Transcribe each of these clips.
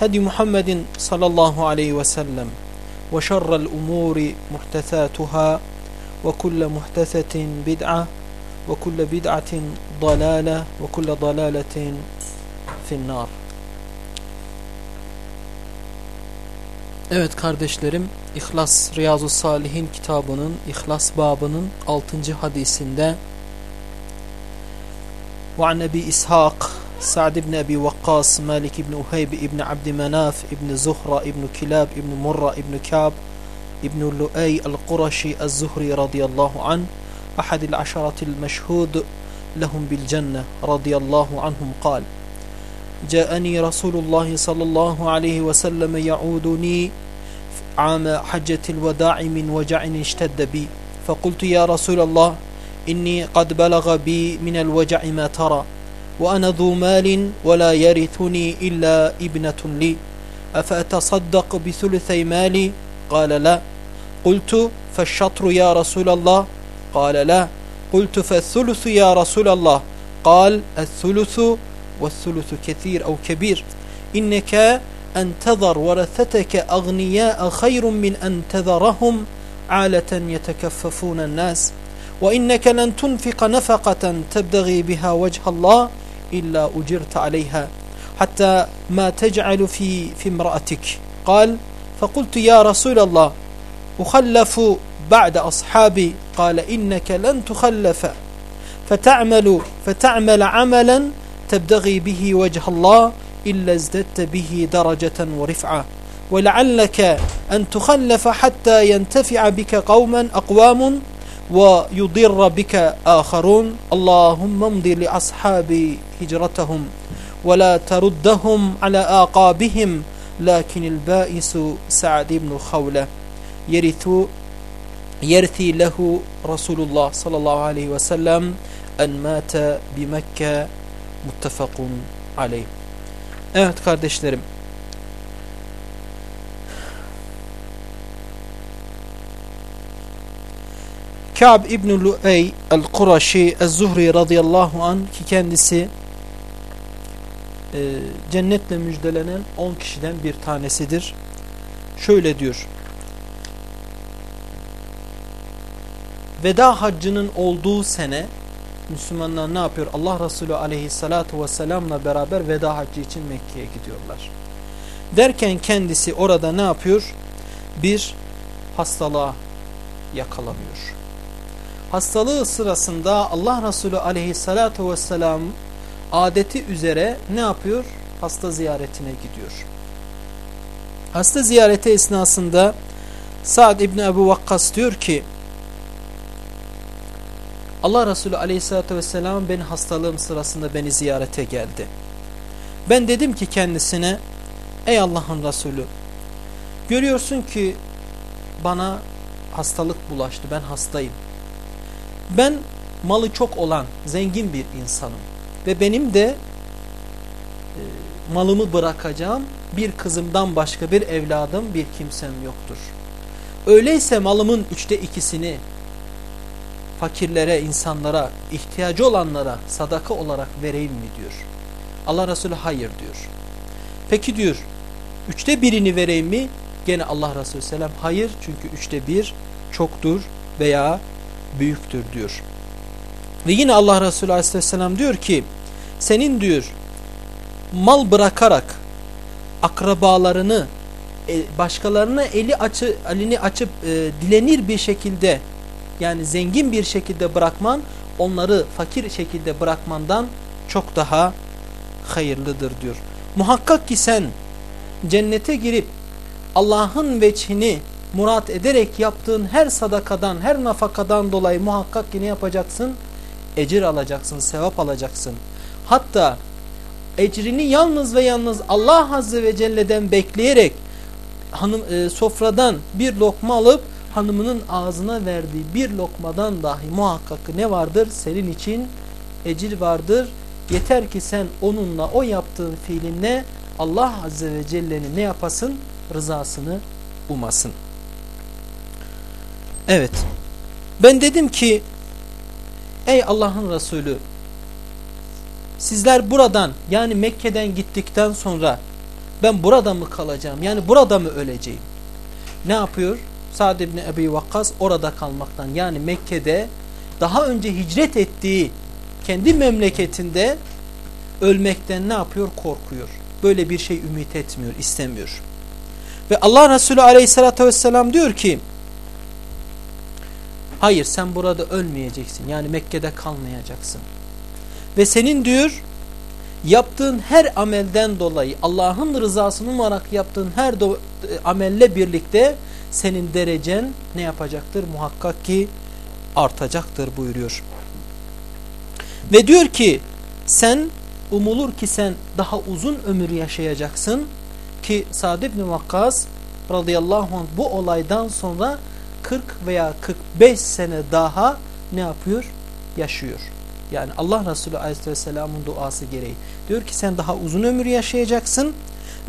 هدي محمد صلى الله عليه وسلم وشر الأمور محدثاتها وكل محدثة بدعة وكل بدعة ضلالة وكل ضلالة في النار Evet kardeşlerim İhlas Riyazu Salihin kitabının İhlas babının 6. hadisinde وعن أبي إسحاق سعد بن أبي وقاص مالك بن أهيب بن عبد مناف بن زهرة بن كلاب بن مرة بن كعب بن لؤي القرشي الزهري رضي الله عنه أحد العشرة المشهود لهم بالجنة رضي الله عنهم قال جاءني رسول الله صلى الله عليه وسلم يعودني عام حجة الوداع من وجع اشتد بي. فقلت يا رسول الله إني قد بلغ بي من الوجع ما ترى. وأنا ذو مال ولا يرثني إلا ابنة لي. أفأتصدق بثلثي مالي؟ قال لا. قلت فالشطر يا رسول الله؟ قال لا. قلت فالثلث يا رسول الله؟ قال الثلث والثلث كثير أو كبير. إنك أن تذر ورثتك أغنياء خير من أن تذرهم عالة يتكففون الناس. وإنك لن تنفق نفقة تبتغي بها وجه الله إلا أجرت عليها حتى ما تجعل في في امرأتك. قال فقلت يا رسول الله أخلف بعد أصحابي؟ قال إنك لن تخلف. فتعمل فتعمل عملا تبتغي به وجه الله إلا ازددت به درجة ورفعة. ولعلك أن تخلف حتى ينتفع بك قوما أقوام ويضر بك آخرون اللهم امضي لأصحابي هجرتهم ولا تردهم على آقابهم لكن البائس سعد بن خولة يرث يرثي له رسول الله صلى الله عليه وسلم أن مات بمكة muttefakun aleyh. Evet kardeşlerim. Ka'b İbn Lu'ey el-Kuraşi el-Zuhri radıyallahu an ki kendisi e, cennetle müjdelenen 10 kişiden bir tanesidir. Şöyle diyor. Veda haccının olduğu sene Müslümanlar ne yapıyor? Allah Resulü aleyhissalatu vesselamla beraber veda haccı için Mekke'ye gidiyorlar. Derken kendisi orada ne yapıyor? Bir hastalığa yakalanıyor. Hastalığı sırasında Allah Resulü aleyhissalatu vesselam adeti üzere ne yapıyor? Hasta ziyaretine gidiyor. Hasta ziyareti esnasında Sa'd İbni Ebu Vakkas diyor ki Allah Resulü aleyhissalatü vesselam beni hastalığım sırasında beni ziyarete geldi. Ben dedim ki kendisine ey Allah'ın Resulü görüyorsun ki bana hastalık bulaştı ben hastayım. Ben malı çok olan zengin bir insanım ve benim de e, malımı bırakacağım bir kızımdan başka bir evladım bir kimsem yoktur. Öyleyse malımın üçte ikisini fakirlere, insanlara, ihtiyacı olanlara sadaka olarak vereyim mi diyor. Allah Resulü hayır diyor. Peki diyor üçte birini vereyim mi? Gene Allah Resulü selam hayır çünkü üçte bir çoktur veya büyüktür diyor. Ve yine Allah Resulü aleyhisselam diyor ki senin diyor mal bırakarak akrabalarını e, başkalarına eli açı, elini açıp e, dilenir bir şekilde yani zengin bir şekilde bırakman onları fakir şekilde bırakmandan çok daha hayırlıdır diyor. Muhakkak ki sen cennete girip Allah'ın veçhini murat ederek yaptığın her sadakadan, her nafakadan dolayı muhakkak ki ne yapacaksın? Ecir alacaksın, sevap alacaksın. Hatta ecrini yalnız ve yalnız Allah Azze ve Celle'den bekleyerek hanım e, sofradan bir lokma alıp hanımının ağzına verdiği bir lokmadan dahi muhakkak ne vardır? Senin için ecir vardır. Yeter ki sen onunla o yaptığın fiilinle Allah Azze ve Celle'nin ne yapasın? Rızasını umasın. Evet. Ben dedim ki ey Allah'ın Resulü sizler buradan yani Mekke'den gittikten sonra ben burada mı kalacağım? Yani burada mı öleceğim? Ne yapıyor? Sa'd ibn Ebi Vakkas orada kalmaktan yani Mekke'de daha önce hicret ettiği kendi memleketinde ölmekten ne yapıyor? Korkuyor. Böyle bir şey ümit etmiyor, istemiyor. Ve Allah Resulü aleyhissalatü vesselam diyor ki hayır sen burada ölmeyeceksin. Yani Mekke'de kalmayacaksın. Ve senin diyor yaptığın her amelden dolayı Allah'ın rızasını umarak yaptığın her amelle birlikte senin derecen ne yapacaktır? Muhakkak ki artacaktır buyuruyor. Ve diyor ki sen umulur ki sen daha uzun ömür yaşayacaksın ki Sa'd ibn Vakkas radıyallahu anh bu olaydan sonra 40 veya 45 sene daha ne yapıyor? Yaşıyor. Yani Allah Resulü aleyhisselamın duası gereği. Diyor ki sen daha uzun ömür yaşayacaksın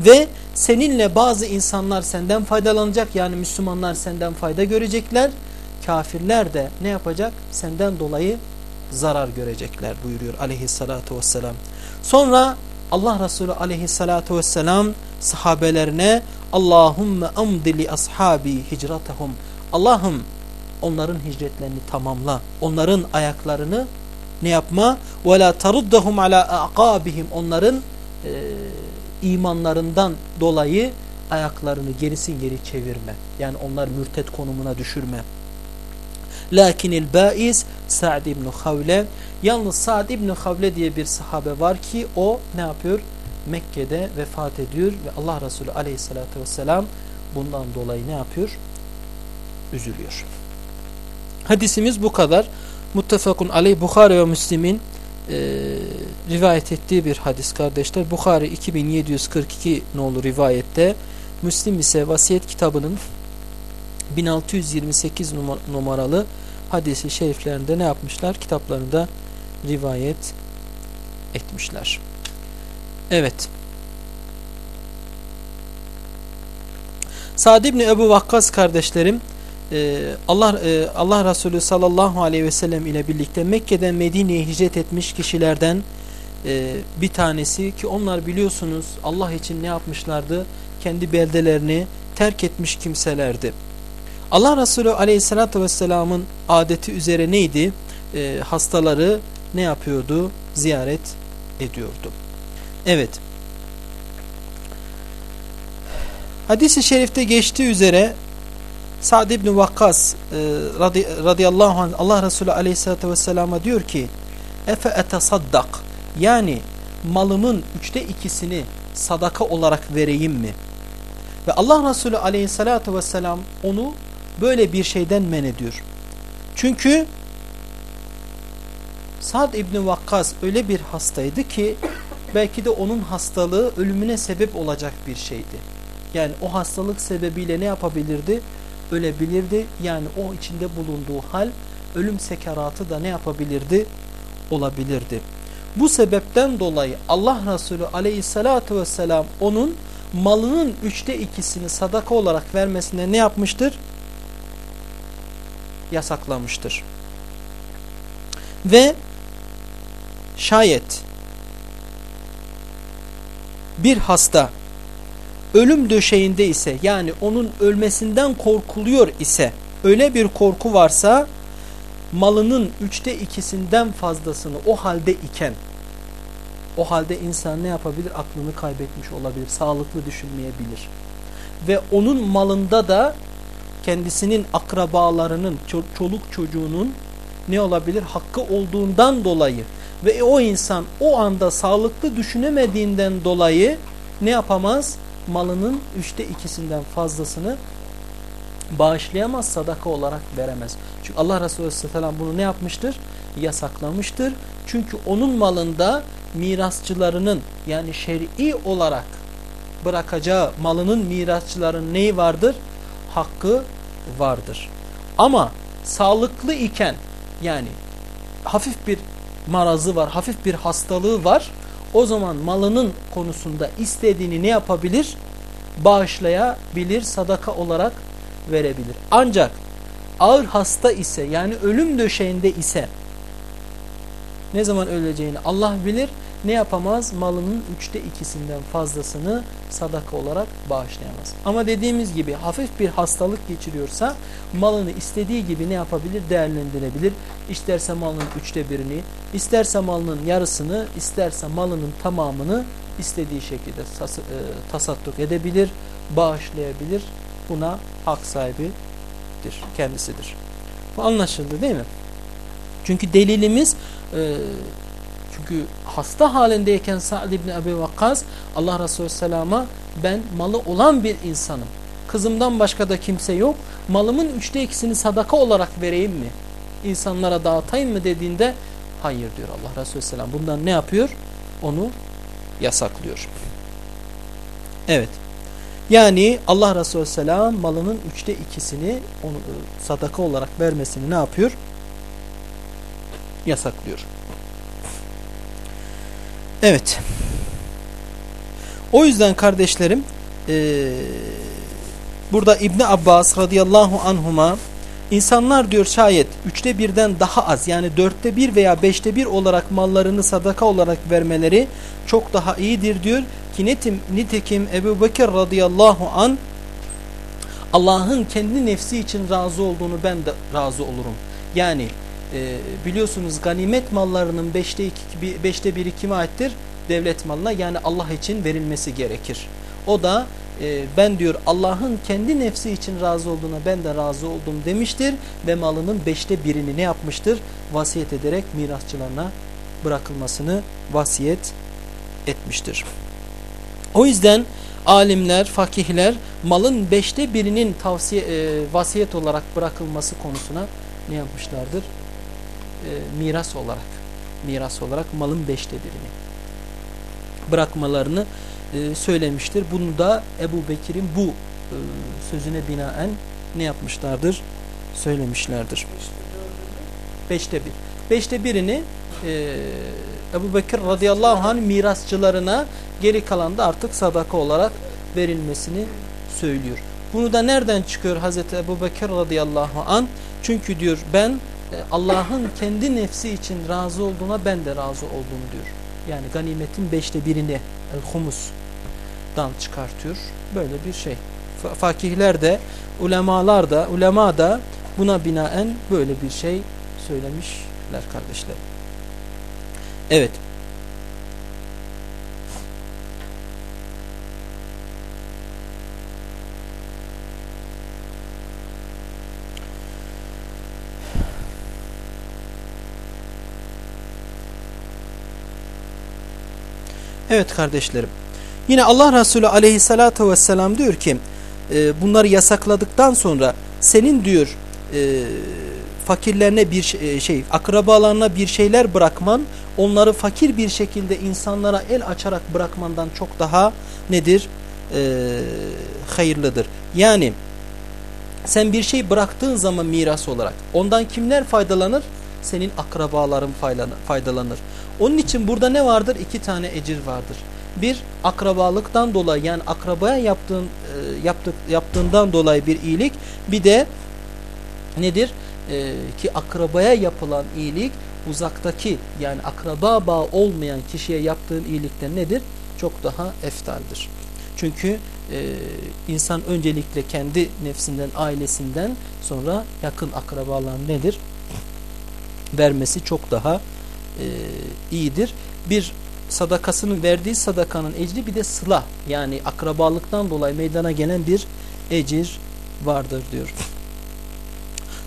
ve seninle bazı insanlar senden faydalanacak. Yani Müslümanlar senden fayda görecekler. Kafirler de ne yapacak? Senden dolayı zarar görecekler buyuruyor aleyhissalatu vesselam. Sonra Allah Resulü aleyhissalatu vesselam sahabelerine Allahümme amdili ashabi hicratahum Allah'ım onların hicretlerini tamamla. Onların ayaklarını ne yapma? La taruddahum ala aqabihim. Onların e, imanlarından dolayı ayaklarını gerisin geri çevirme. Yani onlar mürtet konumuna düşürme. Lakinil baiz Sa'd ibn Havle yalnız Sa'd ibn Havle diye bir sahabe var ki o ne yapıyor? Mekke'de vefat ediyor ve Allah Resulü aleyhissalatü vesselam bundan dolayı ne yapıyor? Üzülüyor. Hadisimiz bu kadar. Muttefakun aleyh Bukhari ve Müslim'in e, rivayet ettiği bir hadis kardeşler. Bukhari 2742 nolu rivayette Müslim ise vasiyet kitabının 1628 numaralı hadisi şeriflerinde ne yapmışlar? Kitaplarında rivayet etmişler. Evet. Sa'd ibn Ebu Vakkas kardeşlerim e, Allah e, Allah Resulü sallallahu aleyhi ve sellem ile birlikte Mekke'den Medine'ye hicret etmiş kişilerden e, bir tanesi ki onlar biliyorsunuz Allah için ne yapmışlardı? Kendi beldelerini terk etmiş kimselerdi. Allah Resulü aleyhissalatü vesselamın adeti üzere neydi? hastaları ne yapıyordu? Ziyaret ediyordu. Evet. Hadis-i şerifte geçtiği üzere Sa'd ibn Vakkas e, radi, radıyallahu anh Allah Resulü aleyhissalatü vesselama diyor ki Efe etesaddak yani malımın üçte ikisini sadaka olarak vereyim mi? Ve Allah Resulü aleyhissalatü vesselam onu böyle bir şeyden men ediyor. Çünkü Sa'd ibn Vakkas öyle bir hastaydı ki belki de onun hastalığı ölümüne sebep olacak bir şeydi. Yani o hastalık sebebiyle ne yapabilirdi? Ölebilirdi. Yani o içinde bulunduğu hal ölüm sekaratı da ne yapabilirdi? Olabilirdi. Bu sebepten dolayı Allah Resulü aleyhissalatu vesselam onun malının üçte ikisini sadaka olarak vermesine ne yapmıştır? Yasaklamıştır. Ve şayet bir hasta ölüm döşeğinde ise yani onun ölmesinden korkuluyor ise öyle bir korku varsa malının üçte ikisinden fazlasını o halde iken o halde insan ne yapabilir? Aklını kaybetmiş olabilir. Sağlıklı düşünmeyebilir. Ve onun malında da kendisinin akrabalarının, çoluk çocuğunun ne olabilir? Hakkı olduğundan dolayı ve o insan o anda sağlıklı düşünemediğinden dolayı ne yapamaz? Malının üçte ikisinden fazlasını bağışlayamaz, sadaka olarak veremez. Çünkü Allah Resulü Aleyhisselam bunu ne yapmıştır? Yasaklamıştır. Çünkü onun malında mirasçılarının yani şer'i olarak bırakacağı malının mirasçıların neyi vardır? Hakkı vardır. Ama sağlıklı iken yani hafif bir marazı var, hafif bir hastalığı var. O zaman malının konusunda istediğini ne yapabilir? Bağışlayabilir, sadaka olarak verebilir. Ancak ağır hasta ise yani ölüm döşeğinde ise ne zaman öleceğini Allah bilir. Ne yapamaz? Malının üçte ikisinden fazlasını sadaka olarak bağışlayamaz. Ama dediğimiz gibi hafif bir hastalık geçiriyorsa malını istediği gibi ne yapabilir? Değerlendirebilir. İsterse malının üçte birini, isterse malının yarısını, isterse malının tamamını istediği şekilde e, tasadduk edebilir, bağışlayabilir. Buna hak sahibidir, kendisidir. Bu anlaşıldı değil mi? Çünkü delilimiz e, çünkü hasta halindeyken Sa'd ibn Ebi Vakkas Allah Resulü Selam'a ben malı olan bir insanım. Kızımdan başka da kimse yok. Malımın üçte ikisini sadaka olarak vereyim mi? İnsanlara dağıtayım mı dediğinde hayır diyor Allah Resulü Selam. Bundan ne yapıyor? Onu yasaklıyor. Evet. Yani Allah Resulü Selam malının üçte ikisini onu e, sadaka olarak vermesini ne yapıyor? Yasaklıyor. Evet. O yüzden kardeşlerim e, burada İbni Abbas radıyallahu anhuma insanlar diyor şayet üçte birden daha az yani dörtte bir veya beşte bir olarak mallarını sadaka olarak vermeleri çok daha iyidir diyor. Ki netim, nitekim Ebu Bekir radıyallahu an Allah'ın kendi nefsi için razı olduğunu ben de razı olurum. Yani e, biliyorsunuz ganimet mallarının beşte, iki, beşte biri kime aittir? Devlet malına yani Allah için verilmesi gerekir. O da e, ben diyor Allah'ın kendi nefsi için razı olduğuna ben de razı oldum demiştir. Ve malının beşte birini ne yapmıştır? Vasiyet ederek mirasçılarına bırakılmasını vasiyet etmiştir. O yüzden alimler, fakihler malın beşte birinin tavsiye, e, vasiyet olarak bırakılması konusuna ne yapmışlardır? E, miras olarak miras olarak malın beşte birini bırakmalarını e, söylemiştir. Bunu da Ebu Bekir'in bu e, sözüne binaen ne yapmışlardır? Söylemişlerdir. Beşte bir. Beşte birini e, Ebu Bekir radıyallahu anh mirasçılarına geri kalan da artık sadaka olarak verilmesini söylüyor. Bunu da nereden çıkıyor Hazreti Ebu Bekir radıyallahu anh? Çünkü diyor ben Allah'ın kendi nefsi için razı olduğuna ben de razı oldum diyor. Yani ganimetin beşte birini el-humus'dan çıkartıyor. Böyle bir şey. Fakihler de, ulemalar da, ulema da buna binaen böyle bir şey söylemişler kardeşler. Evet. Evet kardeşlerim. Yine Allah Resulü aleyhissalatu vesselam diyor ki e, bunları yasakladıktan sonra senin diyor e, fakirlerine bir şey, şey akrabalarına bir şeyler bırakman onları fakir bir şekilde insanlara el açarak bırakmandan çok daha nedir? E, hayırlıdır. Yani sen bir şey bıraktığın zaman miras olarak ondan kimler faydalanır? Senin akrabaların faydalanır. Onun için burada ne vardır? İki tane ecir vardır. Bir akrabalıktan dolayı yani akrabaya yaptığın, e, yaptık, yaptığından dolayı bir iyilik. Bir de nedir? e, ki akrabaya yapılan iyilik uzaktaki yani akraba bağı olmayan kişiye yaptığın iyilikten nedir? Çok daha eftaldir. Çünkü e, insan öncelikle kendi nefsinden, ailesinden sonra yakın akrabalar nedir? Vermesi çok daha e, iyidir. Bir sadakasının verdiği sadakanın ecri bir de sıla yani akrabalıktan dolayı meydana gelen bir ecir vardır diyor.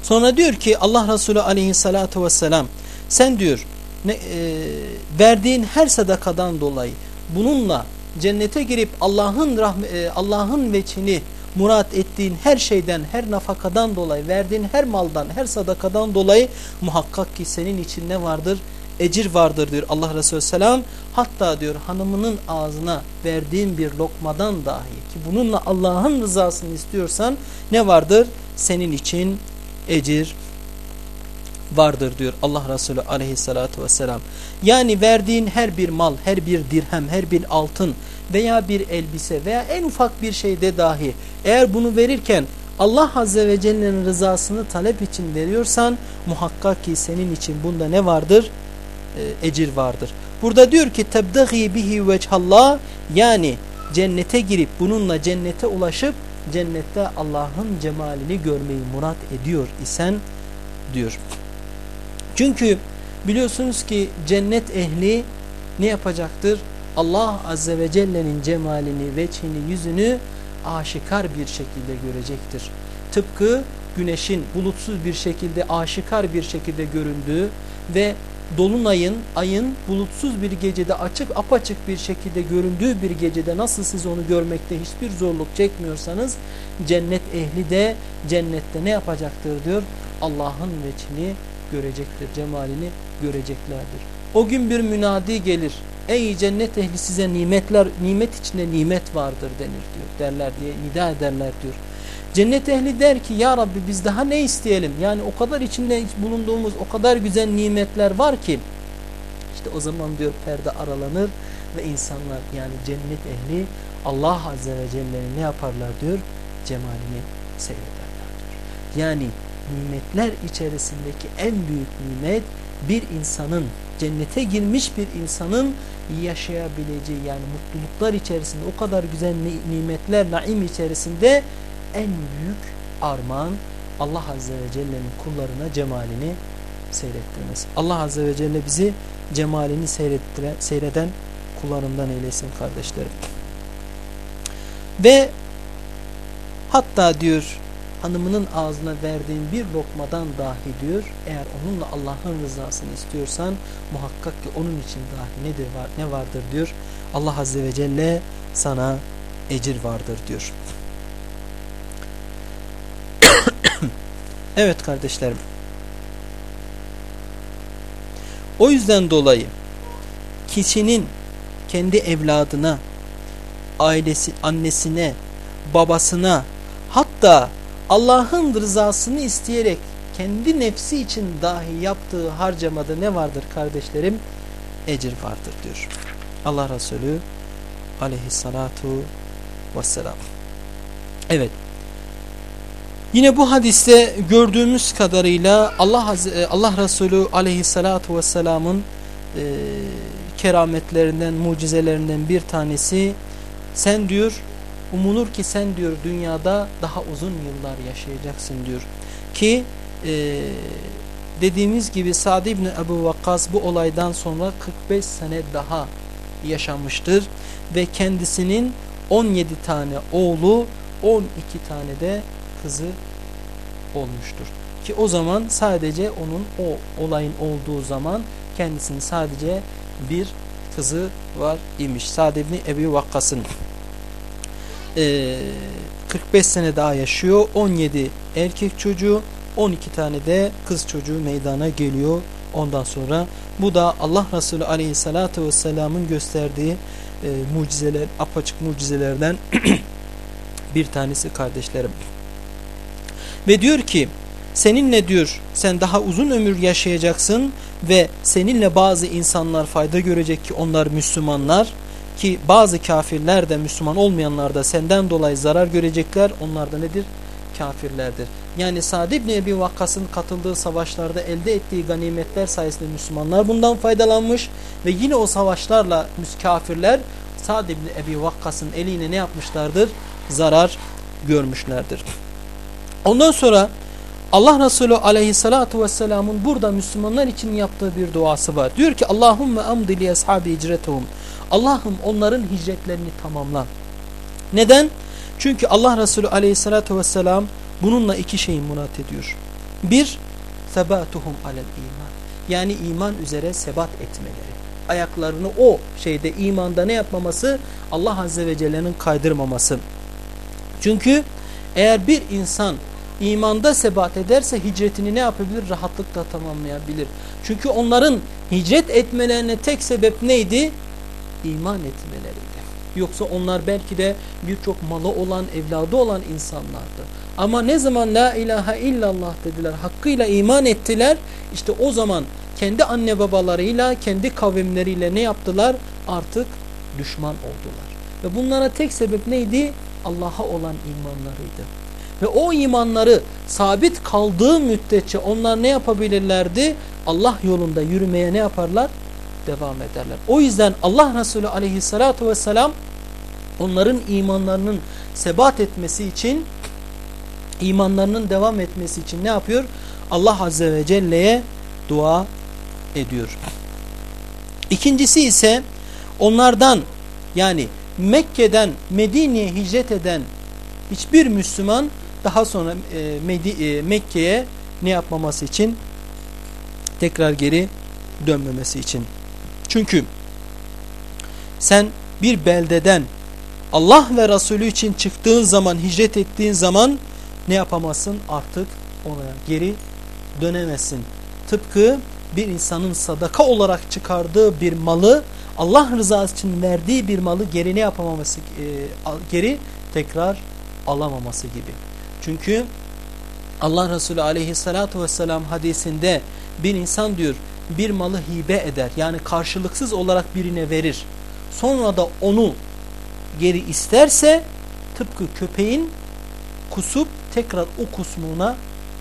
Sonra diyor ki Allah Resulü aleyhissalatu vesselam sen diyor ne, e, verdiğin her sadakadan dolayı bununla cennete girip Allah'ın e, Allah'ın veçini murat ettiğin her şeyden, her nafakadan dolayı, verdiğin her maldan, her sadakadan dolayı muhakkak ki senin için ne vardır? Ecir vardır diyor Allah Resulü Selam. Hatta diyor hanımının ağzına verdiğin bir lokmadan dahi ki bununla Allah'ın rızasını istiyorsan ne vardır? Senin için ecir vardır diyor Allah Resulü aleyhissalatu vesselam. Yani verdiğin her bir mal, her bir dirhem, her bir altın veya bir elbise veya en ufak bir şeyde dahi eğer bunu verirken Allah Azze ve Celle'nin rızasını talep için veriyorsan muhakkak ki senin için bunda ne vardır? E, ecir vardır. Burada diyor ki tebdagi bihi veçhallah yani cennete girip bununla cennete ulaşıp cennette Allah'ın cemalini görmeyi murat ediyor isen diyor. Çünkü biliyorsunuz ki cennet ehli ne yapacaktır? Allah Azze ve Celle'nin cemalini, veçhini, yüzünü aşikar bir şekilde görecektir. Tıpkı güneşin bulutsuz bir şekilde aşikar bir şekilde göründüğü ve dolunayın, ayın bulutsuz bir gecede açık apaçık bir şekilde göründüğü bir gecede nasıl siz onu görmekte hiçbir zorluk çekmiyorsanız cennet ehli de cennette ne yapacaktır diyor. Allah'ın veçini görecektir, cemalini göreceklerdir. O gün bir münadi gelir. Ey cennet ehli size nimetler, nimet içinde nimet vardır denir diyor. Derler diye nida ederler diyor. Cennet ehli der ki ya Rabbi biz daha ne isteyelim? Yani o kadar içinde bulunduğumuz o kadar güzel nimetler var ki. İşte o zaman diyor perde aralanır ve insanlar yani cennet ehli Allah Azze ve Celle'nin ne yaparlar diyor? Cemalini seyrederler diyor. Yani nimetler içerisindeki en büyük nimet bir insanın cennete girmiş bir insanın yaşayabileceği yani mutluluklar içerisinde o kadar güzel nimetler naim içerisinde en büyük armağan Allah Azze ve Celle'nin kullarına cemalini seyrettirmesi. Allah Azze ve Celle bizi cemalini seyreden kullarından eylesin kardeşlerim. Ve hatta diyor hanımının ağzına verdiğin bir lokmadan dahi diyor eğer onunla Allah'ın rızasını istiyorsan muhakkak ki onun için dahi nedir var ne vardır diyor Allah Azze ve Celle sana ecir vardır diyor. Evet kardeşlerim. O yüzden dolayı kişinin kendi evladına, ailesi, annesine, babasına hatta Allah'ın rızasını isteyerek kendi nefsi için dahi yaptığı harcamada ne vardır kardeşlerim? Ecir vardır diyor. Allah Resulü aleyhissalatu vesselam. Evet. Yine bu hadiste gördüğümüz kadarıyla Allah e, Allah Resulü aleyhissalatu vesselamın e, kerametlerinden, mucizelerinden bir tanesi sen diyor umulur ki sen diyor dünyada daha uzun yıllar yaşayacaksın diyor. Ki e, dediğimiz gibi Sa'd ibn Ebu Vakkas bu olaydan sonra 45 sene daha yaşamıştır. Ve kendisinin 17 tane oğlu 12 tane de kızı olmuştur. Ki o zaman sadece onun o olayın olduğu zaman kendisinin sadece bir kızı var imiş. Sa'd ibn Ebu Vakkas'ın e, ee, 45 sene daha yaşıyor. 17 erkek çocuğu 12 tane de kız çocuğu meydana geliyor. Ondan sonra bu da Allah Resulü aleyhissalatü vesselamın gösterdiği e, mucizeler, apaçık mucizelerden bir tanesi kardeşlerim. Ve diyor ki seninle diyor sen daha uzun ömür yaşayacaksın ve seninle bazı insanlar fayda görecek ki onlar Müslümanlar ki bazı kafirler de Müslüman olmayanlar da senden dolayı zarar görecekler. Onlar da nedir? Kafirlerdir. yani Sa'd ibn Ebi Vakkas'ın katıldığı savaşlarda elde ettiği ganimetler sayesinde Müslümanlar bundan faydalanmış ve yine o savaşlarla kafirler Sa'd ibn Ebi Vakkas'ın eline ne yapmışlardır? Zarar görmüşlerdir. Ondan sonra Allah Resulü aleyhissalatu vesselamın burada Müslümanlar için yaptığı bir duası var. Diyor ki Allahümme amdi li ashabi hicretehum. Allah'ım onların hicretlerini tamamla. Neden? Çünkü Allah Resulü aleyhissalatu vesselam bununla iki şeyi murat ediyor. Bir, sebatuhum alel iman. Yani iman üzere sebat etmeleri. Ayaklarını o şeyde imanda ne yapmaması? Allah Azze ve Celle'nin kaydırmaması. Çünkü eğer bir insan imanda sebat ederse hicretini ne yapabilir? Rahatlıkla tamamlayabilir. Çünkü onların hicret etmelerine tek sebep neydi? İman etmeleriydi. Yoksa onlar belki de birçok malı olan, evladı olan insanlardı. Ama ne zaman la ilahe illallah dediler, hakkıyla iman ettiler, işte o zaman kendi anne babalarıyla, kendi kavimleriyle ne yaptılar? Artık düşman oldular. Ve bunlara tek sebep neydi? Allah'a olan imanlarıydı. Ve o imanları sabit kaldığı müddetçe onlar ne yapabilirlerdi? Allah yolunda yürümeye ne yaparlar? Devam ederler. O yüzden Allah Resulü aleyhissalatu vesselam onların imanlarının sebat etmesi için imanlarının devam etmesi için ne yapıyor? Allah Azze ve Celle'ye dua ediyor. İkincisi ise onlardan yani Mekke'den Medine'ye hicret eden hiçbir Müslüman daha sonra e, e, Mekke'ye ne yapmaması için tekrar geri dönmemesi için. Çünkü sen bir beldeden Allah ve Resulü için çıktığın zaman, hicret ettiğin zaman ne yapamazsın? Artık oraya geri dönemezsin. Tıpkı bir insanın sadaka olarak çıkardığı bir malı Allah rızası için verdiği bir malı geri ne yapamaması, e, geri tekrar alamaması gibi. Çünkü Allah Resulü aleyhissalatu vesselam hadisinde bir insan diyor bir malı hibe eder. Yani karşılıksız olarak birine verir. Sonra da onu geri isterse tıpkı köpeğin kusup tekrar o kusmuğuna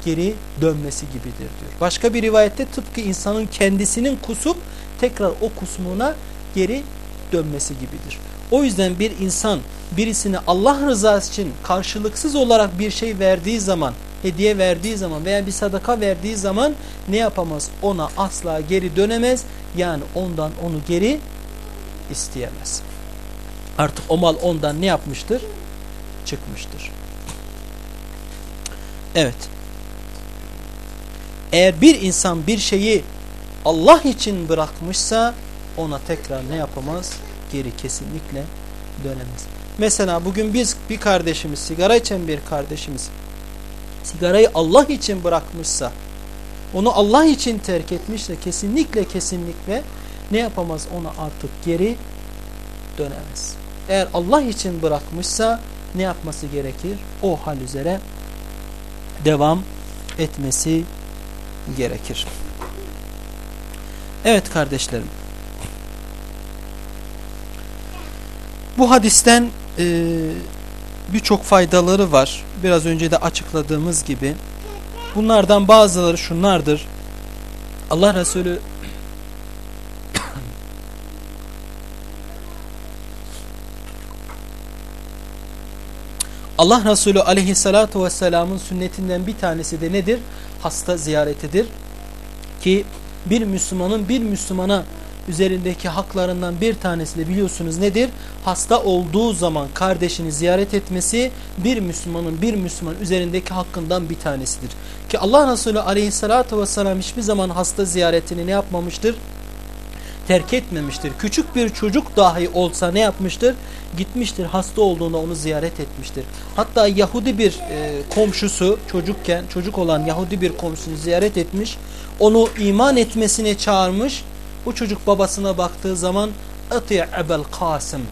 geri dönmesi gibidir diyor. Başka bir rivayette tıpkı insanın kendisinin kusup tekrar o kusmuğuna geri dönmesi gibidir. O yüzden bir insan birisine Allah rızası için karşılıksız olarak bir şey verdiği zaman, hediye verdiği zaman veya bir sadaka verdiği zaman ne yapamaz? Ona asla geri dönemez. Yani ondan onu geri isteyemez. Artık o mal ondan ne yapmıştır? Çıkmıştır. Evet. Eğer bir insan bir şeyi Allah için bırakmışsa ona tekrar ne yapamaz? Geri kesinlikle dönemez. Mesela bugün biz bir kardeşimiz, sigara içen bir kardeşimiz sigarayı Allah için bırakmışsa, onu Allah için terk etmişse kesinlikle kesinlikle ne yapamaz? Ona artık geri dönemez. Eğer Allah için bırakmışsa ne yapması gerekir? O hal üzere devam etmesi gerekir. Evet kardeşlerim. Bu hadisten e, birçok faydaları var. Biraz önce de açıkladığımız gibi. Bunlardan bazıları şunlardır. Allah Resulü Allah Resulü aleyhissalatu vesselamın sünnetinden bir tanesi de nedir? Hasta ziyaretidir. Ki bir Müslümanın bir Müslümana üzerindeki haklarından bir tanesi de biliyorsunuz nedir? Hasta olduğu zaman kardeşini ziyaret etmesi bir Müslümanın bir Müslüman üzerindeki hakkından bir tanesidir. Ki Allah Resulü aleyhissalatu vesselam hiçbir zaman hasta ziyaretini ne yapmamıştır? terk etmemiştir. Küçük bir çocuk dahi olsa ne yapmıştır? Gitmiştir hasta olduğunda onu ziyaret etmiştir. Hatta Yahudi bir e, komşusu çocukken çocuk olan Yahudi bir komşusunu ziyaret etmiş. Onu iman etmesine çağırmış. Bu çocuk babasına baktığı zaman Ati Ebel Kasım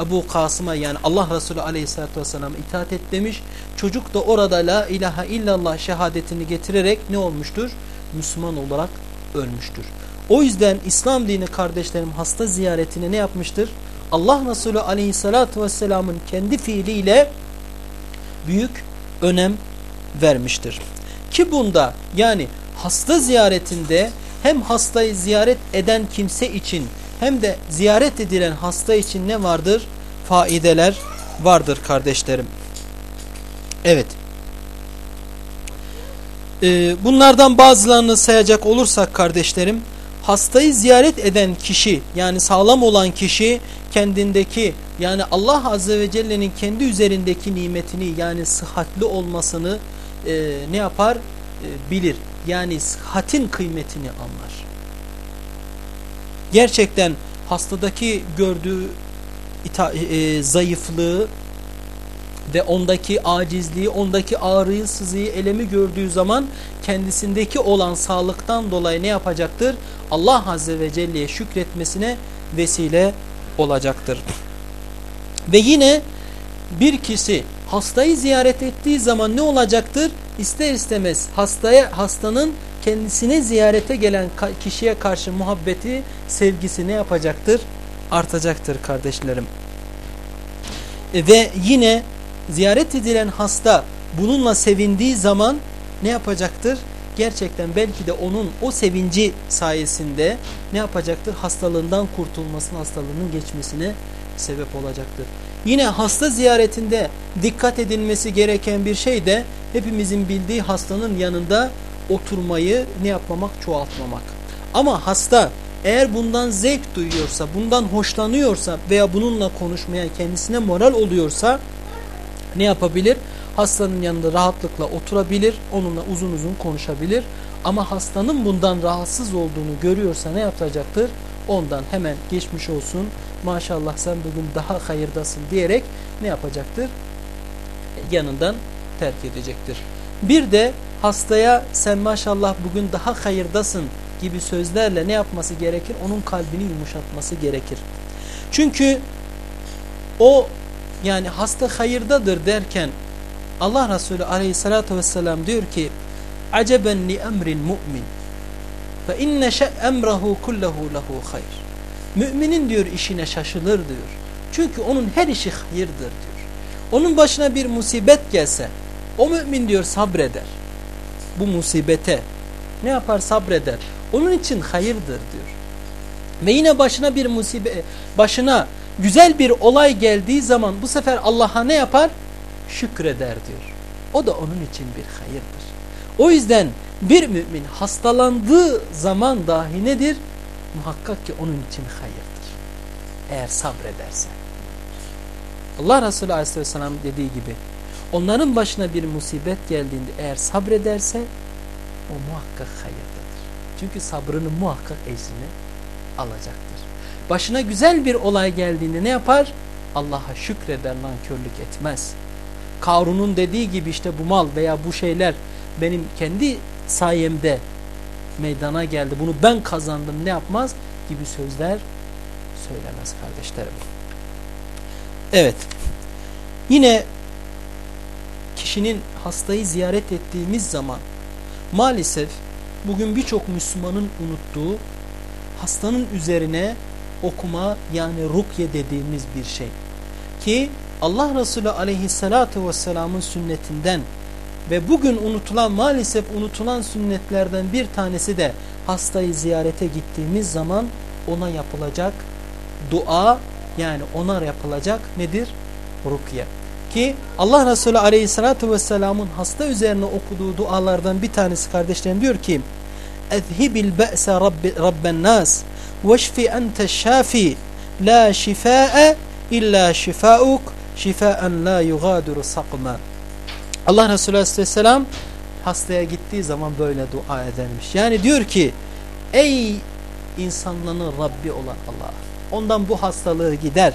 Ebu Kasım'a yani Allah Resulü aleyhissalatü vesselam itaat et demiş. Çocuk da orada la ilahe illallah şehadetini getirerek ne olmuştur? Müslüman olarak ölmüştür. O yüzden İslam dini kardeşlerim hasta ziyaretini ne yapmıştır? Allah Resulü aleyhissalatü vesselamın kendi fiiliyle büyük önem vermiştir. Ki bunda yani hasta ziyaretinde hem hastayı ziyaret eden kimse için hem de ziyaret edilen hasta için ne vardır? Faideler vardır kardeşlerim. Evet. Ee, bunlardan bazılarını sayacak olursak kardeşlerim, hastayı ziyaret eden kişi yani sağlam olan kişi kendindeki yani Allah Azze ve Celle'nin kendi üzerindeki nimetini yani sıhhatli olmasını e, ne yapar? E, bilir. Yani sıhhatin kıymetini anlar. Gerçekten hastadaki gördüğü e, zayıflığı ve ondaki acizliği, ondaki ağrıyı, sızıyı, elemi gördüğü zaman kendisindeki olan sağlıktan dolayı ne yapacaktır? Allah Azze ve Celle'ye şükretmesine vesile olacaktır. Ve yine bir kişi hastayı ziyaret ettiği zaman ne olacaktır? İster istemez hastaya hastanın kendisine ziyarete gelen kişiye karşı muhabbeti, sevgisi ne yapacaktır? Artacaktır kardeşlerim. E, ve yine ziyaret edilen hasta bununla sevindiği zaman ne yapacaktır? Gerçekten belki de onun o sevinci sayesinde ne yapacaktır? Hastalığından kurtulmasına, hastalığının geçmesine sebep olacaktır. Yine hasta ziyaretinde dikkat edilmesi gereken bir şey de hepimizin bildiği hastanın yanında oturmayı ne yapmamak, çoğaltmamak. Ama hasta eğer bundan zevk duyuyorsa, bundan hoşlanıyorsa veya bununla konuşmaya kendisine moral oluyorsa ne yapabilir? Hastanın yanında rahatlıkla oturabilir, onunla uzun uzun konuşabilir. Ama hastanın bundan rahatsız olduğunu görüyorsa ne yapacaktır? Ondan hemen geçmiş olsun, maşallah sen bugün daha hayırdasın diyerek ne yapacaktır? Yanından terk edecektir. Bir de hastaya sen maşallah bugün daha hayırdasın gibi sözlerle ne yapması gerekir? Onun kalbini yumuşatması gerekir. Çünkü o yani hasta hayırdadır derken Allah Resulü aleyhissalatü vesselam diyor ki aceben li emrin mu'min fe inne emrahu kullahu lehu hayr. Müminin diyor işine şaşılır diyor. Çünkü onun her işi hayırdır diyor. Onun başına bir musibet gelse o mümin diyor sabreder. Bu musibete ne yapar? Sabreder. Onun için hayırdır diyor. Ve yine başına bir musibet başına güzel bir olay geldiği zaman bu sefer Allah'a ne yapar? Şükreder diyor. O da onun için bir hayırdır. O yüzden bir mümin hastalandığı zaman dahi nedir? Muhakkak ki onun için hayırdır. Eğer sabrederse. Allah Resulü Aleyhisselam dediği gibi onların başına bir musibet geldiğinde eğer sabrederse o muhakkak hayırdadır. Çünkü sabrını muhakkak ecrini alacaktır. Başına güzel bir olay geldiğinde ne yapar? Allah'a şükreder nankörlük etmez. Karun'un dediği gibi işte bu mal veya bu şeyler benim kendi sayemde meydana geldi. Bunu ben kazandım ne yapmaz gibi sözler söylemez kardeşlerim. Evet. Yine kişinin hastayı ziyaret ettiğimiz zaman maalesef bugün birçok Müslümanın unuttuğu hastanın üzerine okuma yani rukye dediğimiz bir şey. Ki Allah Resulü aleyhissalatu vesselamın sünnetinden ve bugün unutulan maalesef unutulan sünnetlerden bir tanesi de hastayı ziyarete gittiğimiz zaman ona yapılacak dua yani ona yapılacak nedir? Rukye. Ki Allah Resulü aleyhissalatu vesselamın hasta üzerine okuduğu dualardan bir tanesi kardeşlerim diyor ki Ezhibil be'se rabben nas واشف أنت الشافي لا شفاء إلا شفاؤك شفاء لا يغادر سقما Allah Resulü Aleyhisselam hastaya gittiği zaman böyle dua edermiş. Yani diyor ki ey insanların Rabbi olan Allah ondan bu hastalığı gider.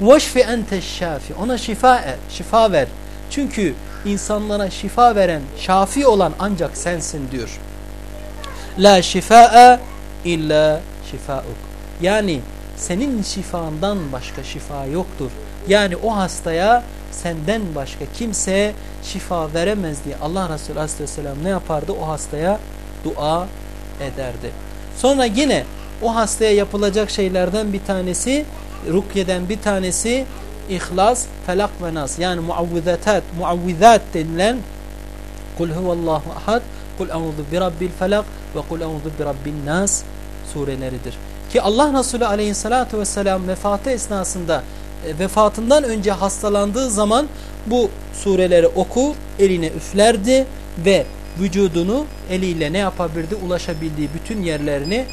Veşfi ente şafi ona şifa er, şifa ver. Çünkü insanlara şifa veren, şafi olan ancak sensin diyor. La şifaa illa şifauk. Yani senin şifandan başka şifa yoktur. Yani o hastaya senden başka kimse şifa veremez diye Allah Resulü Aleyhisselam ne yapardı? O hastaya dua ederdi. Sonra yine o hastaya yapılacak şeylerden bir tanesi, rukyeden bir tanesi İhlas, Felak ve Nas yani muavvizatat, muavvizat denilen Kul huvallahu ahad, kul euzu bi rabbil felak ve kul euzu bi rabbin nas sureleridir. Ki Allah Resulü aleyhissalatu vesselam vefatı esnasında vefatından önce hastalandığı zaman bu sureleri okur, eline üflerdi ve vücudunu eliyle ne yapabilirdi? Ulaşabildiği bütün yerlerini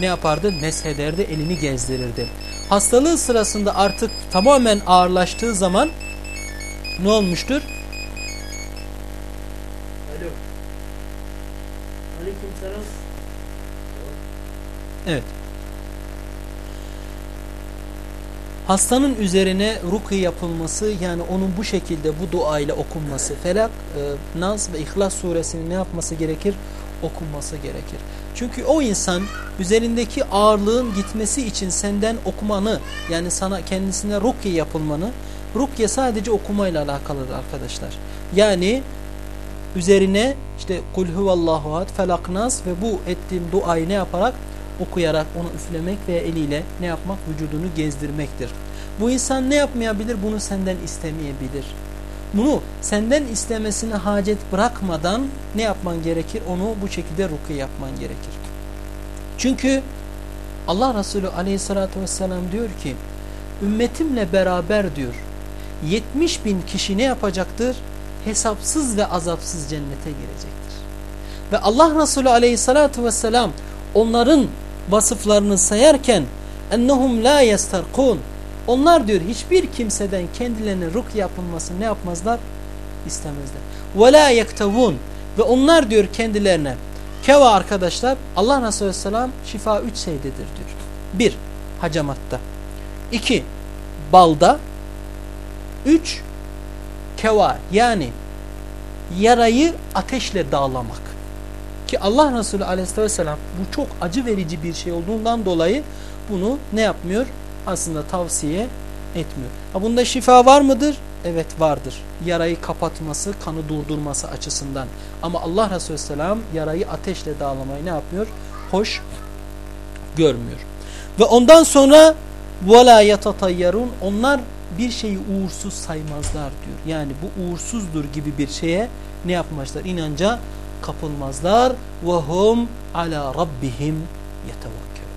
ne yapardı? Meshederdi, elini gezdirirdi. Hastalığı sırasında artık tamamen ağırlaştığı zaman ne olmuştur? Alo. Aleyküm selam. Evet. Hastanın üzerine rukiye yapılması yani onun bu şekilde bu dua ile okunması, Felak, e, Nas ve İhlas suresini ne yapması gerekir? Okunması gerekir. Çünkü o insan üzerindeki ağırlığın gitmesi için senden okumanı yani sana kendisine rukiye yapılmanı, rukiye sadece okumayla alakalıdır arkadaşlar. Yani üzerine işte kul huvallahu had, felak, nas ve bu ettiğim duayı ne yaparak okuyarak onu üflemek veya eliyle ne yapmak? Vücudunu gezdirmektir. Bu insan ne yapmayabilir? Bunu senden istemeyebilir. Bunu senden istemesine hacet bırakmadan ne yapman gerekir? Onu bu şekilde rukiye yapman gerekir. Çünkü Allah Resulü aleyhissalatü vesselam diyor ki ümmetimle beraber diyor 70 bin kişi ne yapacaktır? Hesapsız ve azapsız cennete girecektir. Ve Allah Resulü aleyhissalatü vesselam onların vasıflarını sayarken ennehum la yestarkun onlar diyor hiçbir kimseden kendilerine ruk yapılmasını ne yapmazlar? istemezler. Ve la yektavun ve onlar diyor kendilerine keva arkadaşlar Allah Resulü Aleyhisselam şifa üç şeydedir diyor. Bir hacamatta. iki balda. Üç keva yani yarayı ateşle dağlamak. Ki Allah Resulü aleyhisselam bu çok acı verici bir şey olduğundan dolayı bunu ne yapmıyor? Aslında tavsiye etmiyor. Ha bunda şifa var mıdır? Evet vardır. Yarayı kapatması, kanı durdurması açısından. Ama Allah Resulü Selam yarayı ateşle dağlamayı ne yapmıyor? Hoş görmüyor. Ve ondan sonra وَلَا يَتَطَيَّرُونَ Onlar bir şeyi uğursuz saymazlar diyor. Yani bu uğursuzdur gibi bir şeye ne yapmazlar? İnanca kapılmazlar. Ve hum ala rabbihim yetevekkül.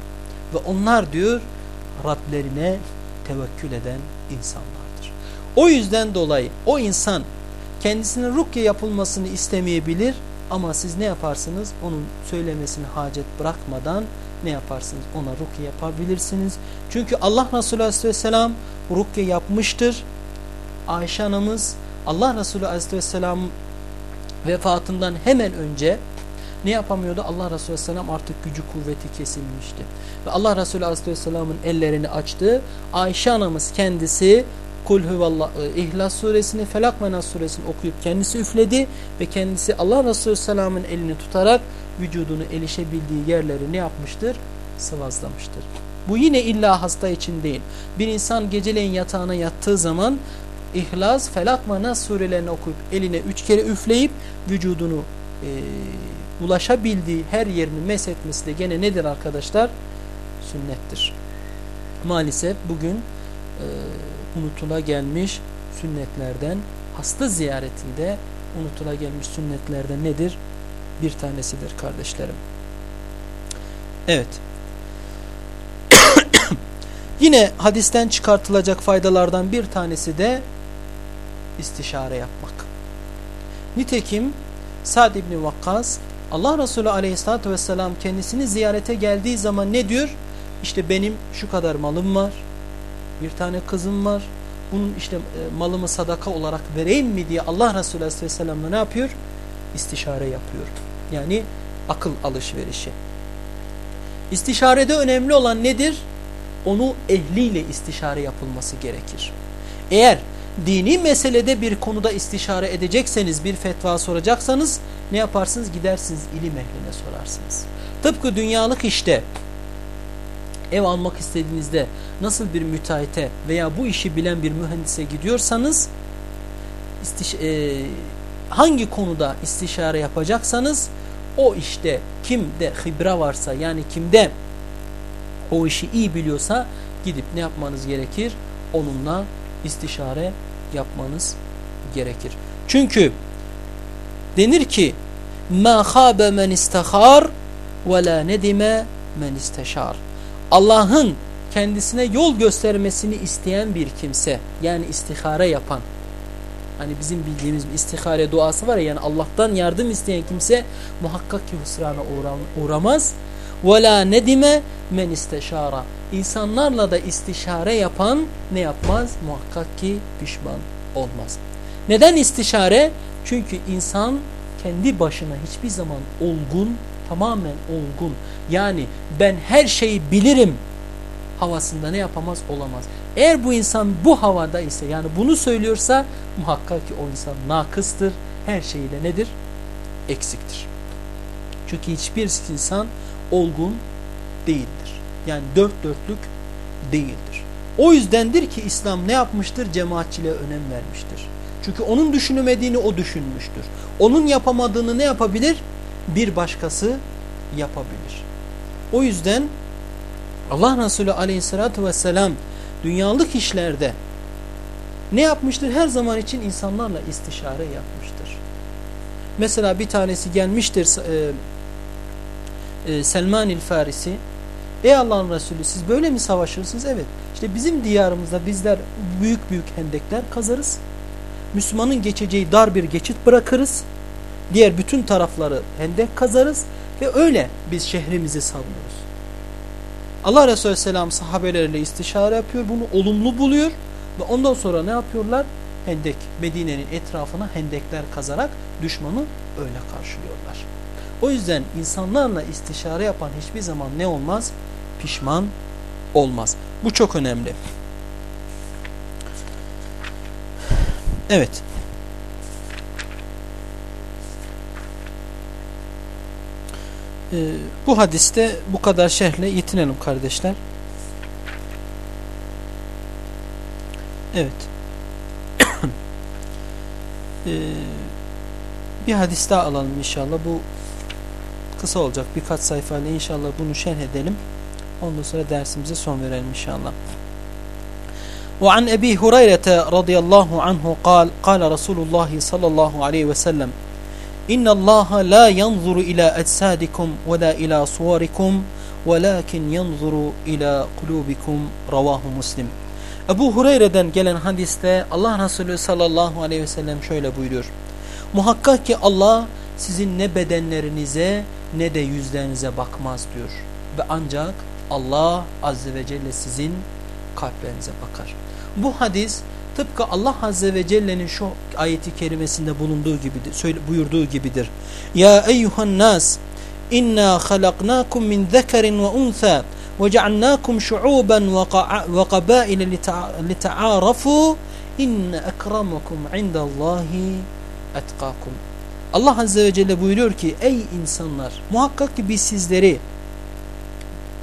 Ve onlar diyor Rablerine tevekkül eden insanlardır. O yüzden dolayı o insan kendisine rukye yapılmasını istemeyebilir ama siz ne yaparsınız? Onun söylemesini hacet bırakmadan ne yaparsınız? Ona rukye yapabilirsiniz. Çünkü Allah Resulü Aleyhisselam rukye yapmıştır. Ayşe anamız Allah Resulü Aleyhisselam vefatından hemen önce ne yapamıyordu? Allah Resulü Aleyhisselam artık gücü kuvveti kesilmişti. Ve Allah Resulü Aleyhisselam'ın ellerini açtı. Ayşe anamız kendisi Kul huvallah e, İhlas suresini Felak ve Nas suresini okuyup kendisi üfledi ve kendisi Allah Resulü Aleyhisselam'ın elini tutarak vücudunu erişebildiği yerleri ne yapmıştır? Sıvazlamıştır. Bu yine illa hasta için değil. Bir insan geceleyin yatağına yattığı zaman İhlas, Felak ve Nas surelerini okuyup eline üç kere üfleyip vücudunu e, ulaşabildiği her yerini meshetmesi de gene nedir arkadaşlar? Sünnettir. Maalesef bugün e, unutula gelmiş sünnetlerden hasta ziyaretinde unutula gelmiş sünnetlerden nedir? Bir tanesidir kardeşlerim. Evet. Yine hadisten çıkartılacak faydalardan bir tanesi de istişare yapmak. Nitekim Sa'd İbni Vakkas Allah Resulü aleyhissalatü vesselam kendisini ziyarete geldiği zaman ne diyor? İşte benim şu kadar malım var. Bir tane kızım var. Bunun işte e, malımı sadaka olarak vereyim mi diye Allah Resulü aleyhisselamla ne yapıyor? İstişare yapıyor. Yani akıl alışverişi. İstişarede önemli olan nedir? Onu ehliyle istişare yapılması gerekir. Eğer dini meselede bir konuda istişare edecekseniz, bir fetva soracaksanız ne yaparsınız? Gidersiniz ilim ehline sorarsınız. Tıpkı dünyalık işte ev almak istediğinizde nasıl bir müteahhite veya bu işi bilen bir mühendise gidiyorsanız istiş e, hangi konuda istişare yapacaksanız o işte kimde hibra varsa yani kimde o işi iyi biliyorsa gidip ne yapmanız gerekir? Onunla istişare yapmanız gerekir. Çünkü denir ki khabe men istihar ve la nedime men isteşar. Allah'ın kendisine yol göstermesini isteyen bir kimse yani istihare yapan hani bizim bildiğimiz istihare duası var ya yani Allah'tan yardım isteyen kimse muhakkak ki husrana uğramaz. Ve la nedime men isteşara. İnsanlarla da istişare yapan ne yapmaz? Muhakkak ki pişman olmaz. Neden istişare? Çünkü insan kendi başına hiçbir zaman olgun, tamamen olgun. Yani ben her şeyi bilirim havasında ne yapamaz? Olamaz. Eğer bu insan bu havada ise yani bunu söylüyorsa muhakkak ki o insan nakıstır. Her şeyiyle nedir? Eksiktir. Çünkü hiçbir insan olgun değildir. Yani dört dörtlük değildir. O yüzdendir ki İslam ne yapmıştır? Cemaatçiliğe önem vermiştir. Çünkü onun düşünemediğini o düşünmüştür. Onun yapamadığını ne yapabilir? Bir başkası yapabilir. O yüzden Allah Resulü aleyhissalatü vesselam dünyalık işlerde ne yapmıştır? Her zaman için insanlarla istişare yapmıştır. Mesela bir tanesi gelmiştir e, e, Selman-il Farisi Ey Allah'ın Resulü siz böyle mi savaşırsınız? Evet. İşte bizim diyarımızda bizler büyük büyük hendekler kazarız. Müslümanın geçeceği dar bir geçit bırakırız. Diğer bütün tarafları hendek kazarız ve öyle biz şehrimizi savunuyoruz. Allah Resulü Selam sahabelerle istişare yapıyor. Bunu olumlu buluyor. Ve ondan sonra ne yapıyorlar? Hendek, Medine'nin etrafına hendekler kazarak düşmanı öyle karşılıyorlar. O yüzden insanlarla istişare yapan hiçbir zaman ne olmaz? Pişman olmaz. Bu çok önemli. Evet. Ee, bu hadiste bu kadar şerhle yetinelim kardeşler. Evet. ee, bir hadis daha alalım inşallah. Bu kısa olacak. Birkaç sayfayla inşallah bunu şerh edelim. Ondan sonra dersimize son verelim inşallah. وعن أبي هريرة رضي الله عنه قال قال رسول الله صلى الله عليه وسلم إن الله لا ينظر إلى أجسادكم ولا إلى صوركم ولكن ينظر إلى قلوبكم رواه مسلم Ebu Hureyre'den gelen hadiste Allah Resulü sallallahu aleyhi ve sellem şöyle buyuruyor. Muhakkak ki Allah sizin ne bedenlerinize ne de yüzlerinize bakmaz diyor. Ve ancak Allah azze ve celle sizin kalplerinize bakar. Bu hadis tıpkı Allah azze ve celle'nin şu ayeti kerimesinde bulunduğu gibidir, buyurduğu gibidir. Ya eyyuhan nas inna halaknakum min zekerin ve unsa ve cealnakum şu'uben ve qabaile lita'arafu inne ekramakum indallahi etkakum. Allah Azze ve Celle buyuruyor ki ey insanlar muhakkak ki biz sizleri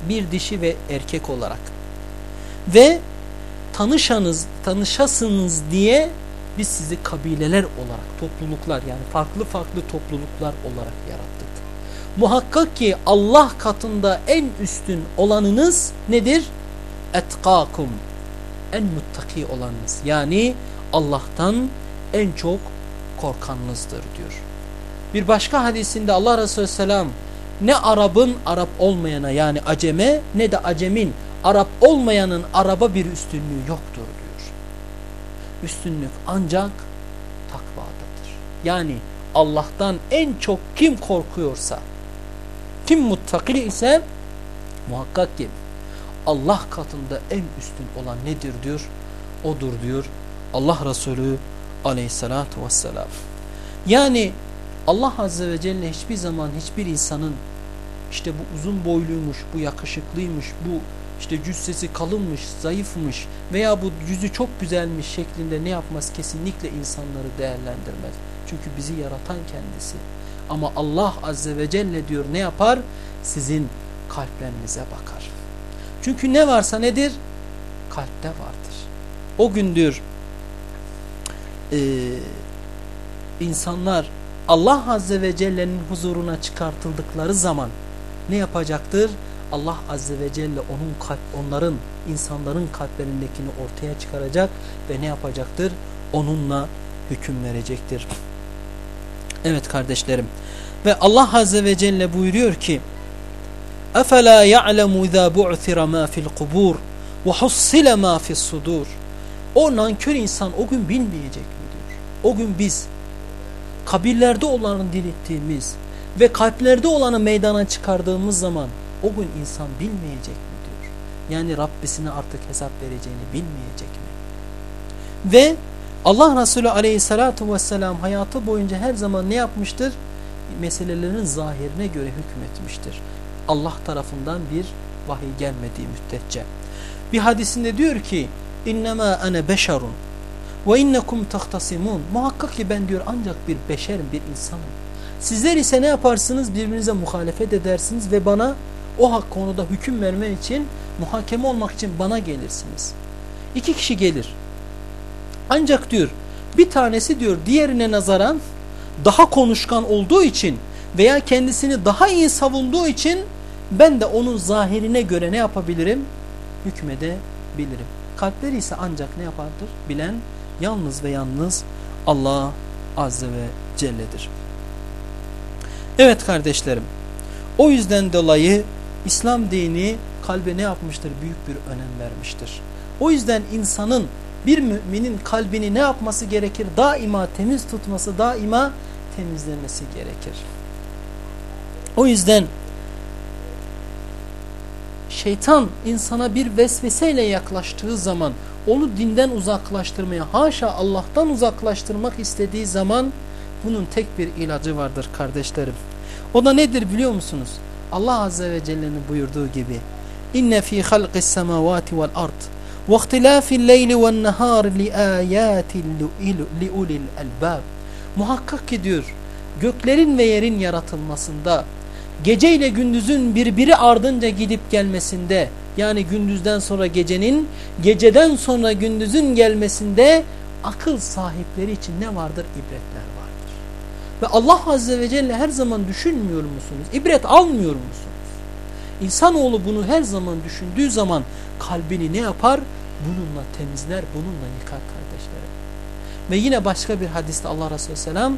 bir dişi ve erkek olarak ve tanışanız, tanışasınız diye biz sizi kabileler olarak, topluluklar yani farklı farklı topluluklar olarak yarattık. Muhakkak ki Allah katında en üstün olanınız nedir? Etkakum. En muttaki olanınız. Yani Allah'tan en çok korkanınızdır diyor. Bir başka hadisinde Allah Resulü Selam ne Arap'ın Arap olmayana yani aceme ne de acemin Arap olmayanın araba bir üstünlüğü yoktur diyor. Üstünlük ancak takvadadır. Yani Allah'tan en çok kim korkuyorsa, kim muttaki ise muhakkak ki Allah katında en üstün olan nedir diyor? Odur diyor Allah Resulü aleyhissalatu vesselam. Yani Allah Azze ve Celle hiçbir zaman hiçbir insanın işte bu uzun boyluymuş, bu yakışıklıymış, bu işte cüssesi kalınmış, zayıfmış veya bu yüzü çok güzelmiş şeklinde ne yapmaz? Kesinlikle insanları değerlendirmez. Çünkü bizi yaratan kendisi. Ama Allah Azze ve Celle diyor ne yapar? Sizin kalplerinize bakar. Çünkü ne varsa nedir? Kalpte vardır. O gündür e, insanlar Allah Azze ve Celle'nin huzuruna çıkartıldıkları zaman ne yapacaktır? Allah Azze ve Celle onun kalp, onların, insanların kalplerindekini ortaya çıkaracak ve ne yapacaktır? Onunla hüküm verecektir. Evet kardeşlerim. Ve Allah Azze ve Celle buyuruyor ki اَفَلَا يَعْلَمُ اِذَا بُعْثِرَ مَا فِي الْقُبُورِ وَحُصِّلَ مَا فِي الصُّدُورِ O nankör insan o gün bilmeyecek mi diyor. O gün biz kabirlerde olanı dirilttiğimiz ve kalplerde olanı meydana çıkardığımız zaman o gün insan bilmeyecek mi diyor. Yani Rabbisine artık hesap vereceğini bilmeyecek mi? Ve Allah Resulü aleyhissalatu vesselam hayatı boyunca her zaman ne yapmıştır? Meselelerin zahirine göre hükmetmiştir. Allah tarafından bir vahiy gelmediği müddetçe. Bir hadisinde diyor ki innema ene beşerun ve innekum tahtasimun muhakkak ki ben diyor ancak bir beşerim bir insanım. Sizler ise ne yaparsınız birbirinize muhalefet edersiniz ve bana o hak konuda hüküm verme için muhakeme olmak için bana gelirsiniz. İki kişi gelir. Ancak diyor bir tanesi diyor diğerine nazaran daha konuşkan olduğu için veya kendisini daha iyi savunduğu için ben de onun zahirine göre ne yapabilirim? Hükmedebilirim. Kalpleri ise ancak ne yapardır? Bilen yalnız ve yalnız Allah Azze ve Celle'dir. Evet kardeşlerim. O yüzden dolayı İslam dini kalbe ne yapmıştır? Büyük bir önem vermiştir. O yüzden insanın bir müminin kalbini ne yapması gerekir? Daima temiz tutması, daima temizlemesi gerekir. O yüzden şeytan insana bir vesveseyle yaklaştığı zaman onu dinden uzaklaştırmaya haşa Allah'tan uzaklaştırmak istediği zaman bunun tek bir ilacı vardır kardeşlerim. O da nedir biliyor musunuz? Allah Azze ve Celle'nin buyurduğu gibi İnne fî halqis semâvâti vel ard ve ihtilâfil leyli vel nehâr li âyâtin li ulil elbâb Muhakkak ki diyor göklerin ve yerin yaratılmasında gece ile gündüzün birbiri ardınca gidip gelmesinde yani gündüzden sonra gecenin geceden sonra gündüzün gelmesinde akıl sahipleri için ne vardır? İbretler vardır. Ve Allah Azze ve Celle her zaman düşünmüyor musunuz? İbret almıyor musunuz? İnsanoğlu bunu her zaman düşündüğü zaman kalbini ne yapar? Bununla temizler, bununla yıkar kardeşlerim. Ve yine başka bir hadiste Allah Resulü Selam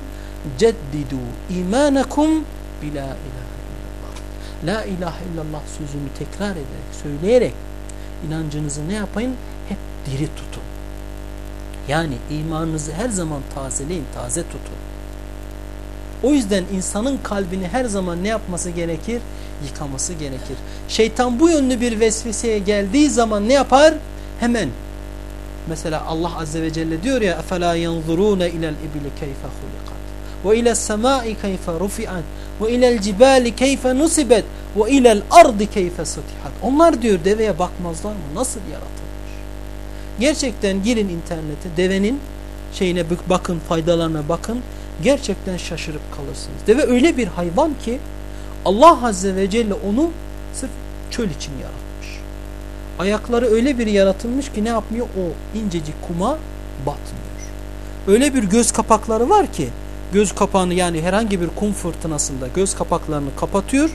ceddidu imanakum bila illallah. La ilahe illallah sözünü tekrar ederek, söyleyerek inancınızı ne yapayım? Hep diri tutun. Yani imanınızı her zaman tazeleyin, taze tutun. O yüzden insanın kalbini her zaman ne yapması gerekir? Yıkaması gerekir. Şeytan bu yönlü bir vesveseye geldiği zaman ne yapar? Hemen Mesela Allah Azze ve Celle diyor ya اَفَلَا يَنْظُرُونَ اِلَى الْاِبِلِ كَيْفَ خُلِقَتْ وَاِلَى السَّمَاءِ كَيْفَ رُفِعَتْ ve ilel cibali keyfe nusibet ve ilel ardı keyfe. Onlar diyor deveye bakmazlar mı? Nasıl yaratılmış? Gerçekten girin internete devenin şeyine bakın faydalarına bakın. Gerçekten şaşırıp kalırsınız. Deve öyle bir hayvan ki Allah Azze ve Celle onu sırf çöl için yaratmış. Ayakları öyle bir yaratılmış ki ne yapmıyor? O incecik kuma batmıyor. Öyle bir göz kapakları var ki göz kapağını yani herhangi bir kum fırtınasında göz kapaklarını kapatıyor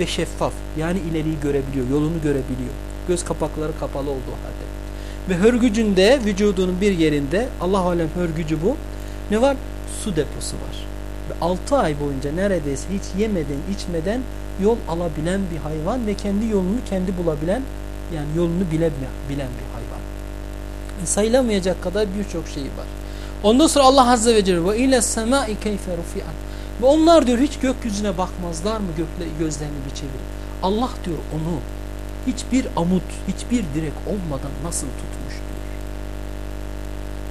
ve şeffaf. Yani ileriyi görebiliyor, yolunu görebiliyor. Göz kapakları kapalı olduğu halde. Ve hörgücünde vücudunun bir yerinde Allah alem hörgücü bu. Ne var? Su deposu var. Ve 6 ay boyunca neredeyse hiç yemeden içmeden yol alabilen bir hayvan ve kendi yolunu kendi bulabilen yani yolunu bile, bilen bir hayvan. Sayılamayacak kadar birçok şeyi var. Ondan sonra Allah Azze ve Celle ve ile semai keyfe rufi'an. Ve onlar diyor hiç gökyüzüne bakmazlar mı gökle, gözlerini bir çevirip. Allah diyor onu hiçbir amut, hiçbir direk olmadan nasıl tutmuş diyor.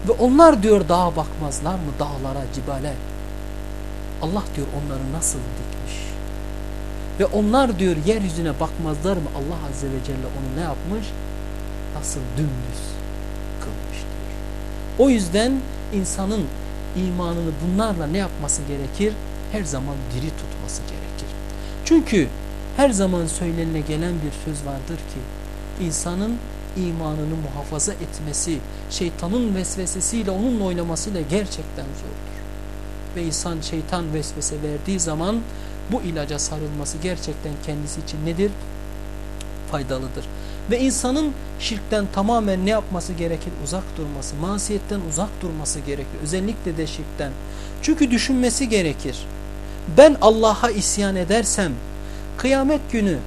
Ve onlar diyor dağa bakmazlar mı dağlara, cibale. Allah diyor onları nasıl dikmiş. Ve onlar diyor yeryüzüne bakmazlar mı Allah Azze ve Celle onu ne yapmış? Nasıl dümdüz kılmış diyor. O yüzden insanın imanını bunlarla ne yapması gerekir? Her zaman diri tutması gerekir. Çünkü her zaman söylenene gelen bir söz vardır ki insanın imanını muhafaza etmesi, şeytanın vesvesesiyle onunla oynamasıyla gerçekten zordur. Ve insan şeytan vesvese verdiği zaman bu ilaca sarılması gerçekten kendisi için nedir? faydalıdır. Ve insanın şirkten tamamen ne yapması gerekir? Uzak durması, masiyetten uzak durması gerekir. Özellikle de şirkten. Çünkü düşünmesi gerekir. Ben Allah'a isyan edersem kıyamet günü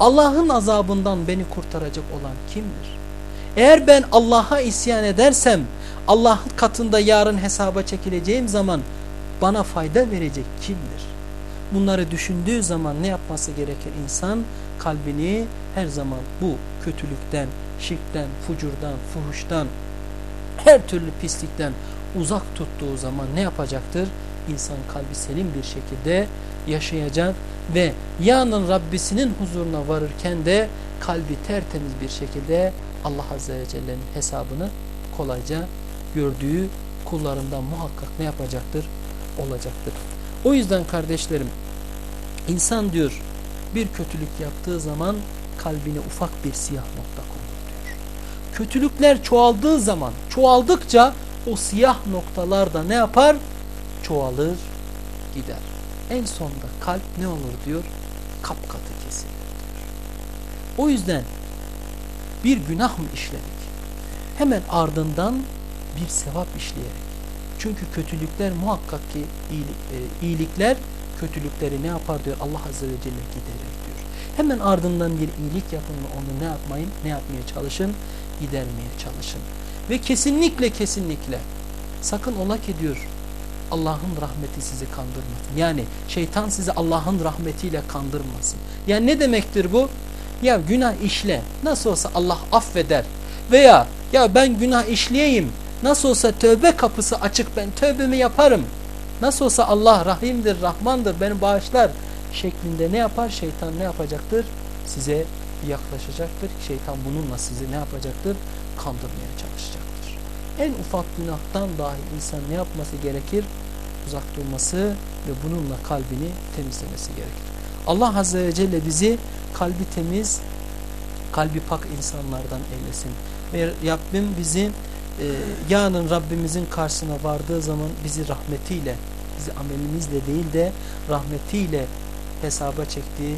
Allah'ın azabından beni kurtaracak olan kimdir? Eğer ben Allah'a isyan edersem Allah'ın katında yarın hesaba çekileceğim zaman bana fayda verecek kimdir? Bunları düşündüğü zaman ne yapması gerekir insan? Kalbini her zaman bu kötülükten, şirkten, fucurdan, fuhuştan, her türlü pislikten uzak tuttuğu zaman ne yapacaktır? İnsan kalbi selim bir şekilde yaşayacak ve yarın Rabbisinin huzuruna varırken de kalbi tertemiz bir şekilde Allah Azze ve Celle'nin hesabını kolayca gördüğü kullarından muhakkak ne yapacaktır? Olacaktır. O yüzden kardeşlerim insan diyor bir kötülük yaptığı zaman kalbine ufak bir siyah nokta konur diyor. Kötülükler çoğaldığı zaman çoğaldıkça o siyah noktalar da ne yapar? Çoğalır gider. En sonunda kalp ne olur diyor? Kapkatı kesilir diyor. O yüzden bir günah mı işledik? Hemen ardından bir sevap işleyerek. Çünkü kötülükler muhakkak ki iyilik, e, iyilikler kötülükleri ne yapar diyor Allah Azze ve Celle giderir diyor. Hemen ardından bir iyilik yapın ve onu ne yapmayın? Ne yapmaya çalışın? Gidermeye çalışın. Ve kesinlikle kesinlikle sakın ola ki diyor Allah'ın rahmeti sizi kandırmasın. Yani şeytan sizi Allah'ın rahmetiyle kandırmasın. Yani ne demektir bu? Ya günah işle. Nasıl olsa Allah affeder. Veya ya ben günah işleyeyim. Nasıl olsa tövbe kapısı açık ben tövbemi yaparım. Nasıl olsa Allah rahimdir, rahmandır, beni bağışlar şeklinde ne yapar? Şeytan ne yapacaktır? Size yaklaşacaktır. Şeytan bununla sizi ne yapacaktır? Kandırmaya çalışacaktır. En ufak günahtan dahi insan ne yapması gerekir? Uzak durması ve bununla kalbini temizlemesi gerekir. Allah Azze ve Celle bizi kalbi temiz, kalbi pak insanlardan eylesin. Ve Rabbim bizi e, yarın Rabbimizin karşısına vardığı zaman bizi rahmetiyle, bizi amelimizle değil de rahmetiyle hesaba çektiği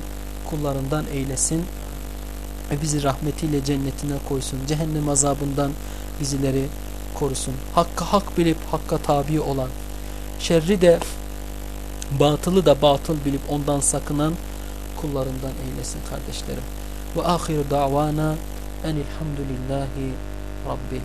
kullarından eylesin. Ve bizi rahmetiyle cennetine koysun. Cehennem azabından bizleri korusun. Hakkı hak bilip hakka tabi olan, şerri de batılı da batıl bilip ondan sakınan kullarından eylesin kardeşlerim. Ve ahiru davana enilhamdülillahi rabbil